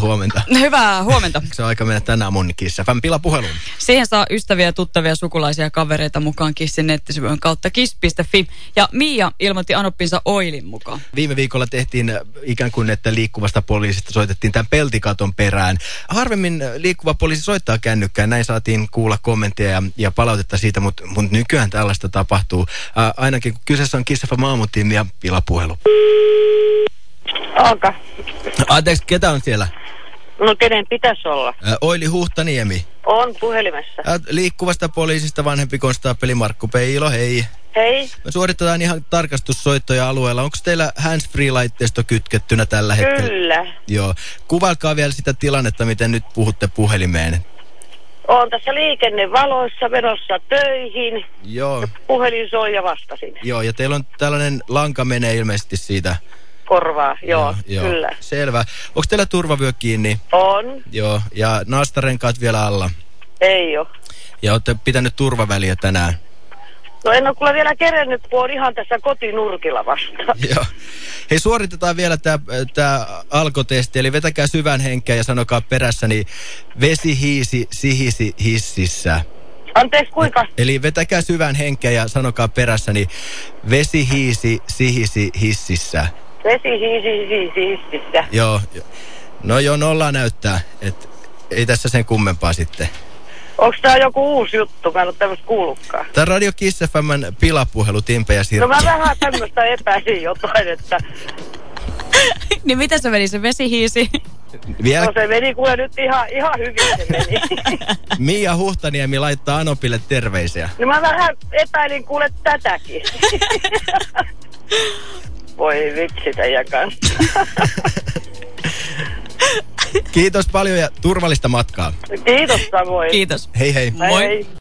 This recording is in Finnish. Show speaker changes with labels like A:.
A: Huomenta.
B: Hyvää huomenta.
A: Se on aika mennä tänään mun Kiss FM pilapuheluun.
B: Siihen saa ystäviä, tuttavia, sukulaisia ja kavereita mukaan Kissin nettisivun kautta kiss.fi. Ja Mia ilmoitti Anoppinsa Oilin mukaan.
A: Viime viikolla tehtiin äh, ikään kuin, että liikkuvasta poliisista soitettiin tämän peltikaton perään. Harvemmin äh, liikkuva poliisi soittaa kännykkään. Näin saatiin kuulla kommentteja ja, ja palautetta siitä, mutta mut nykyään tällaista tapahtuu. Ää, ainakin kun kyseessä on Kiss FM ja pilapuhelu.
C: Onka?
A: Anteeksi, ketä on siellä?
C: No kenen pitäisi olla?
A: Ää, Oili Huhtaniemi.
C: On puhelimessa.
A: Liikkuvasta poliisista vanhempi konstaapeli Markku Peilo, hei.
C: Hei,
A: Me suoritetaan ihan tarkastussoittoja alueella. Onko teillä handsfree-laitteisto kytkettynä tällä hetkellä?
C: kyllä.
A: Joo. Kuvailkaa vielä sitä tilannetta, miten nyt puhutte puhelimeen.
C: Olen tässä liikennevaloissa menossa töihin.
A: Joo.
C: Puhelin soi ja vastasin.
A: Joo, ja teillä on tällainen lanka menee ilmeisesti siitä.
C: Korvaa, joo,
A: joo.
C: kyllä.
A: Selvä. Onko teillä turvavyö kiinni?
C: On,
A: Joo. Ja naastarenkaat vielä alla.
C: ei oo.
A: Ja olette pitänyt turvaväliä tänään.
C: No en ole kyllä vielä kerennyt, kun on ihan tässä kotinurkilla vasta.
A: Joo. Hei, suoritetaan vielä tämä tää alkotesti, eli vetäkää syvän henkeä ja sanokaa perässäni vesi hiisi sihisi hississä.
C: Anteeksi, kuinka?
A: Eli vetäkää syvän henkeä ja sanokaa perässäni vesi hiisi sihisi hississä.
C: Vesi hiisi hiisi hississä.
A: Joo. jo- No joo, nolla näyttää, että ei tässä sen kummempaa sitten.
C: Onko tää joku uusi juttu? Mä en ole tämmöistä kuullutkaan.
A: Tämä Radio Kiss FMn pilapuhelu, Timpe ja
C: No
A: Sirkki.
C: mä vähän tämmöistä epäisin jotain, että
B: niin miten se meni se vesihiisi?
A: Vielä
C: no se meni kuule nyt ihan, ihan hyvin se meni.
A: Mia Huhtaniemi laittaa Anopille terveisiä.
C: No mä vähän epäilin kuule tätäkin. Voi vitsi teidän kanssa.
A: Kiitos paljon ja turvallista matkaa.
C: Kiitos samoin.
B: Kiitos.
A: Hei hei.
C: Hei,
B: Moi.
C: hei.